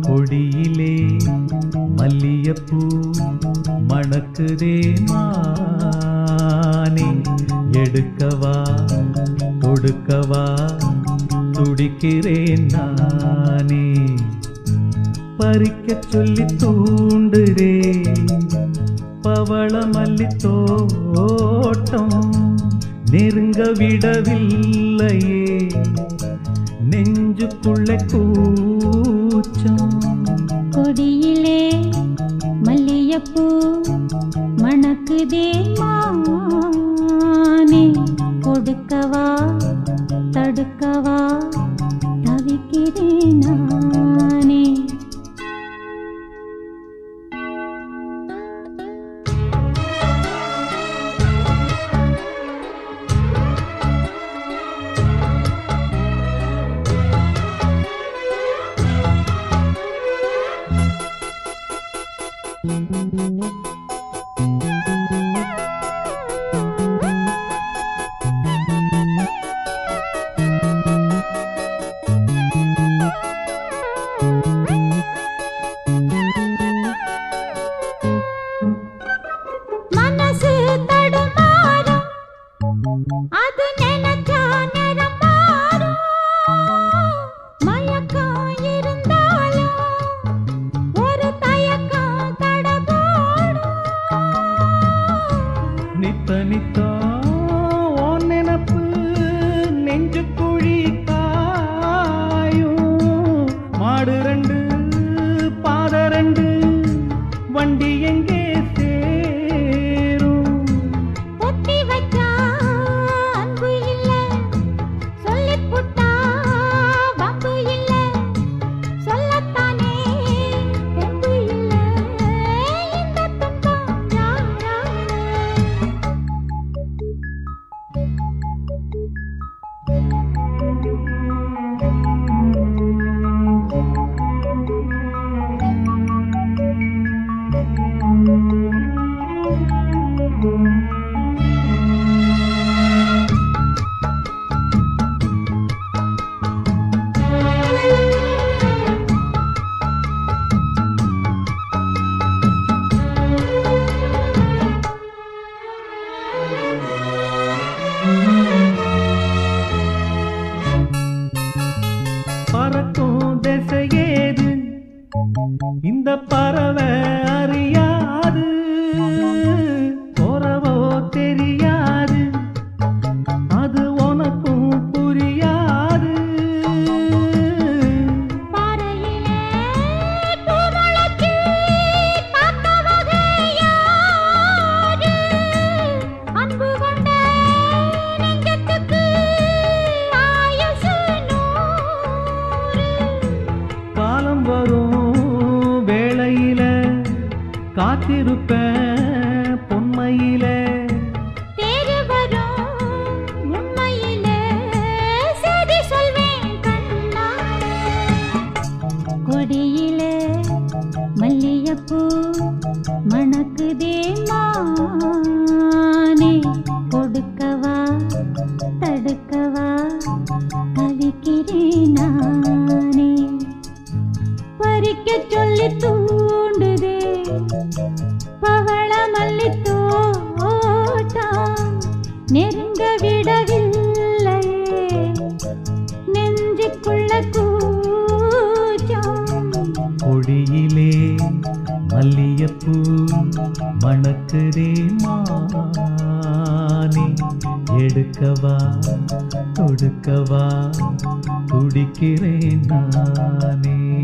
கொடியிலே மல்லியப்பூ மணக்குதே மானே. எடுக்கவா கொடுக்கவா துடிக்கிறேன் நானே. பறிக்க சொல்லி தூண்டுரே பவள மல்லி தோட்டம் நெருங்க விடவில்லையே. நெஞ்சுக்குள்ள கூ மானே கொடுக்கவா தடுக்கவா தவிக்கிறேன் நானே mi todo. சிரிக்க சொல்லி தூண்டுதே. பவள மல்லி நெருங்க விடவில்லையே. நெஞ்சுக்குள்ள கூச்சம். கொடியிலே மல்லியப்பூ மணக்குதே மானே. எடுக்கவா கொடுக்கவா துடிக்கிறேன் நானே.